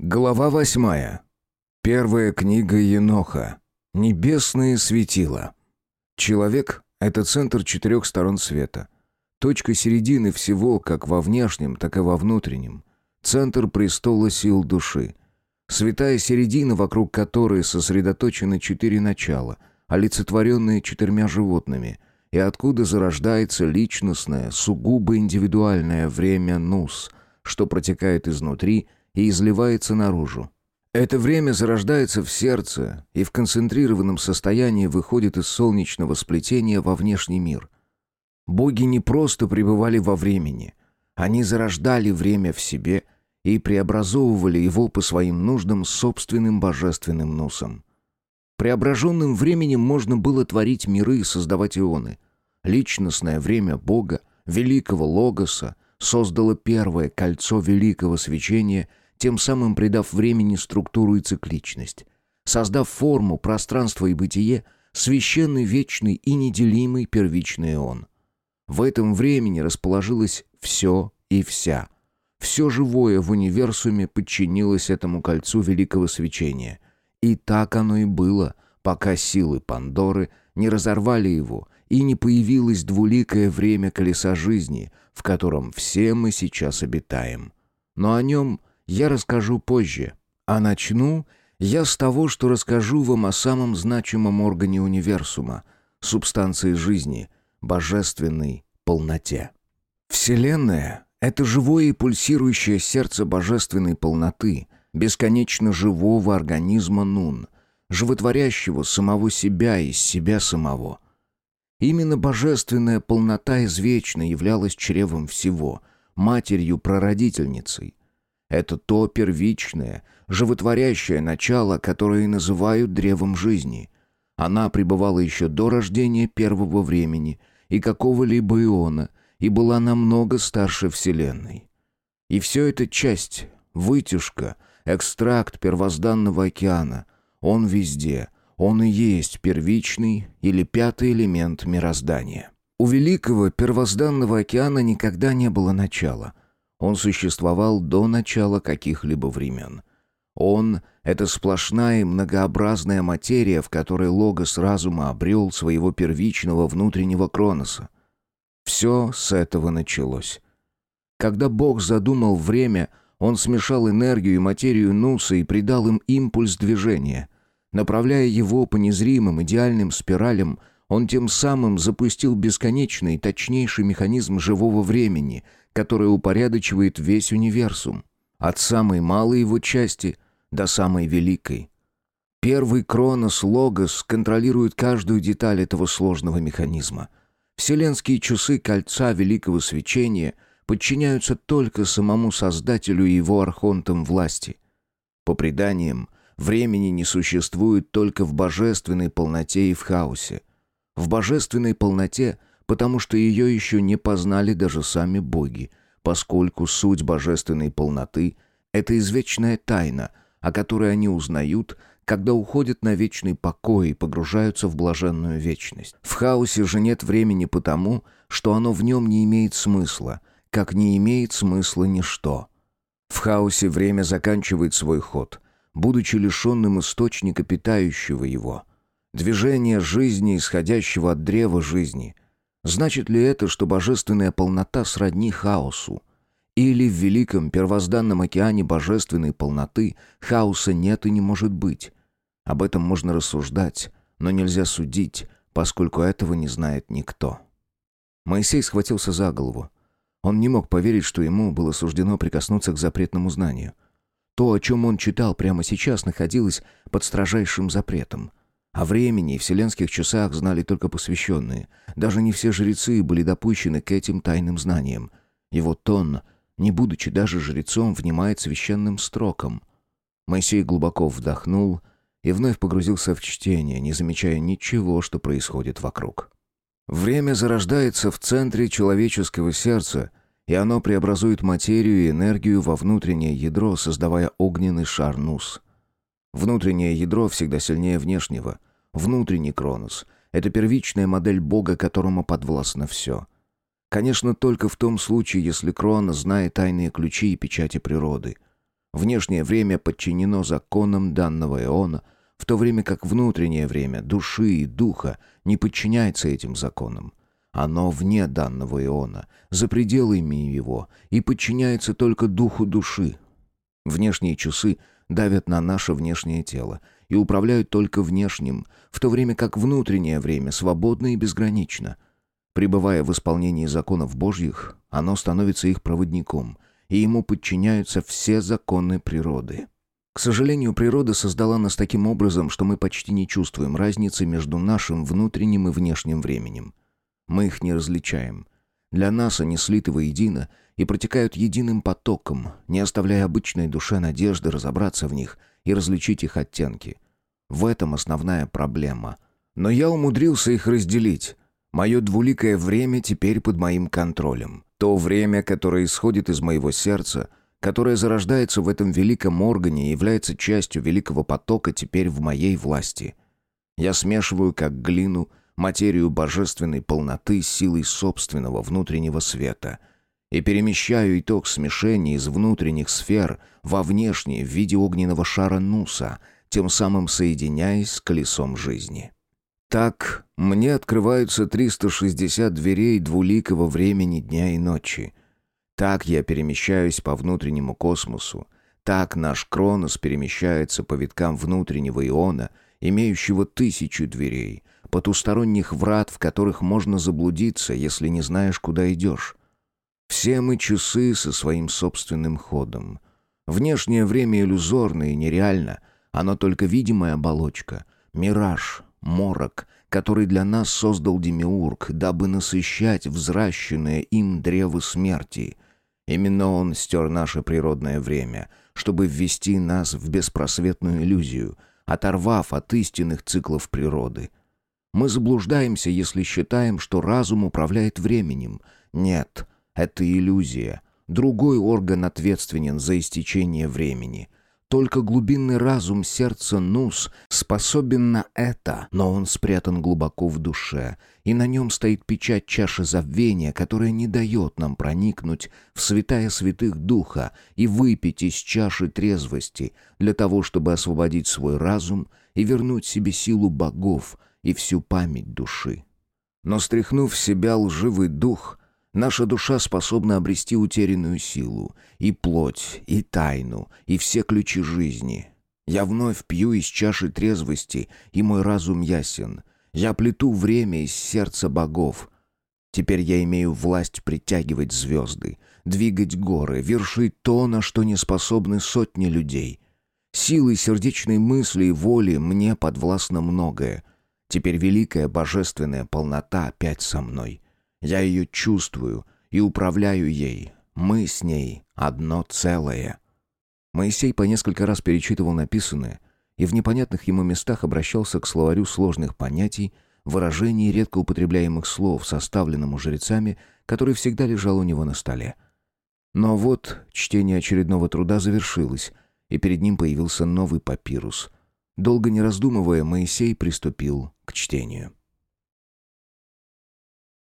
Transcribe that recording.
Глава восьмая. Первая книга Еноха. Небесные светила. Человек — это центр четырех сторон света. Точка середины всего, как во внешнем, так и во внутреннем. Центр престола сил души. Святая середина, вокруг которой сосредоточены четыре начала, олицетворенные четырьмя животными, и откуда зарождается личностное, сугубо индивидуальное время Нус, что протекает изнутри — и изливается наружу. Это время зарождается в сердце и в концентрированном состоянии выходит из солнечного сплетения во внешний мир. Боги не просто пребывали во времени, они зарождали время в себе и преобразовывали его по своим нуждам собственным божественным носом. Преображенным временем можно было творить миры и создавать ионы. Личностное время Бога, великого Логоса, создало первое кольцо великого свечения тем самым придав времени структуру и цикличность. Создав форму, пространство и бытие, священный, вечный и неделимый первичный он. В этом времени расположилось все и вся. Все живое в универсуме подчинилось этому кольцу великого свечения. И так оно и было, пока силы Пандоры не разорвали его, и не появилось двуликое время колеса жизни, в котором все мы сейчас обитаем. Но о нем я расскажу позже. А начну я с того, что расскажу вам о самом значимом органе универсума, субстанции жизни, божественной полноте. Вселенная — это живое и пульсирующее сердце божественной полноты, бесконечно живого организма Нун, животворящего самого себя из себя самого. Именно божественная полнота извечно являлась чревом всего, матерью-прародительницей, это то первичное, животворящее начало, которое называют древом жизни. Она пребывала еще до рождения первого времени и какого-либо иона, и была намного старше Вселенной. И все это часть, вытяжка, экстракт первозданного океана. Он везде, он и есть первичный или пятый элемент мироздания. У великого первозданного океана никогда не было начала — он существовал до начала каких-либо времен. Он — это сплошная и многообразная материя, в которой логос разума обрел своего первичного внутреннего кроноса. Все с этого началось. Когда Бог задумал время, он смешал энергию и материю Нуса и придал им импульс движения. Направляя его по незримым идеальным спиралям, он тем самым запустил бесконечный, точнейший механизм живого времени — которая упорядочивает весь универсум, от самой малой его части до самой великой. Первый Кронос Логос контролирует каждую деталь этого сложного механизма. Вселенские часы кольца великого свечения подчиняются только самому Создателю и его архонтам власти. По преданиям, времени не существует только в божественной полноте и в хаосе. В божественной полноте потому что ее еще не познали даже сами боги, поскольку суть божественной полноты — это извечная тайна, о которой они узнают, когда уходят на вечный покой и погружаются в блаженную вечность. В хаосе же нет времени потому, что оно в нем не имеет смысла, как не имеет смысла ничто. В хаосе время заканчивает свой ход, будучи лишенным источника, питающего его. Движение жизни, исходящего от древа жизни — Значит ли это, что божественная полнота сродни хаосу? Или в великом первозданном океане божественной полноты хаоса нет и не может быть? Об этом можно рассуждать, но нельзя судить, поскольку этого не знает никто. Моисей схватился за голову. Он не мог поверить, что ему было суждено прикоснуться к запретному знанию. То, о чем он читал прямо сейчас, находилось под строжайшим запретом. О времени и вселенских часах знали только посвященные. Даже не все жрецы были допущены к этим тайным знаниям. И вот он, не будучи даже жрецом, внимает священным строкам. Моисей глубоко вдохнул и вновь погрузился в чтение, не замечая ничего, что происходит вокруг. Время зарождается в центре человеческого сердца, и оно преобразует материю и энергию во внутреннее ядро, создавая огненный шар Нус — Внутреннее ядро всегда сильнее внешнего. Внутренний Кронос — это первичная модель Бога, которому подвластно все. Конечно, только в том случае, если Кронос знает тайные ключи и печати природы. Внешнее время подчинено законам данного эона, в то время как внутреннее время души и духа не подчиняется этим законам. Оно вне данного иона, за пределами его, и подчиняется только духу души. Внешние часы давят на наше внешнее тело и управляют только внешним, в то время как внутреннее время свободно и безгранично. Пребывая в исполнении законов Божьих, оно становится их проводником, и ему подчиняются все законы природы. К сожалению, природа создала нас таким образом, что мы почти не чувствуем разницы между нашим внутренним и внешним временем. Мы их не различаем. Для нас они слиты воедино и протекают единым потоком, не оставляя обычной душе надежды разобраться в них и различить их оттенки. В этом основная проблема. Но я умудрился их разделить. Мое двуликое время теперь под моим контролем. То время, которое исходит из моего сердца, которое зарождается в этом великом органе и является частью великого потока, теперь в моей власти. Я смешиваю как глину материю божественной полноты силой собственного внутреннего света и перемещаю итог смешения из внутренних сфер во внешние в виде огненного шара Нуса, тем самым соединяясь с колесом жизни. Так мне открываются 360 дверей двуликого времени дня и ночи. Так я перемещаюсь по внутреннему космосу. Так наш Кронос перемещается по виткам внутреннего иона, имеющего тысячу дверей, потусторонних врат, в которых можно заблудиться, если не знаешь, куда идешь. Все мы часы со своим собственным ходом. Внешнее время иллюзорно и нереально, оно только видимая оболочка, мираж, морок, который для нас создал Демиург, дабы насыщать взращенное им древо смерти. Именно он стер наше природное время, чтобы ввести нас в беспросветную иллюзию, оторвав от истинных циклов природы — мы заблуждаемся, если считаем, что разум управляет временем. Нет, это иллюзия. Другой орган ответственен за истечение времени. Только глубинный разум сердца Нус способен на это, но он спрятан глубоко в душе, и на нем стоит печать чаши забвения, которая не дает нам проникнуть в святая святых духа и выпить из чаши трезвости для того, чтобы освободить свой разум и вернуть себе силу богов, и всю память души. Но стряхнув в себя лживый дух, наша душа способна обрести утерянную силу, и плоть, и тайну, и все ключи жизни. Я вновь пью из чаши трезвости, и мой разум ясен. Я плету время из сердца богов. Теперь я имею власть притягивать звезды, двигать горы, вершить то, на что не способны сотни людей. Силой сердечной мысли и воли мне подвластно многое — Теперь великая божественная полнота опять со мной. Я ее чувствую и управляю ей. Мы с ней одно целое. Моисей по несколько раз перечитывал написанное и в непонятных ему местах обращался к словарю сложных понятий, выражений редко употребляемых слов, составленному жрецами, который всегда лежал у него на столе. Но вот чтение очередного труда завершилось, и перед ним появился новый папирус — Долго не раздумывая, Моисей приступил к чтению.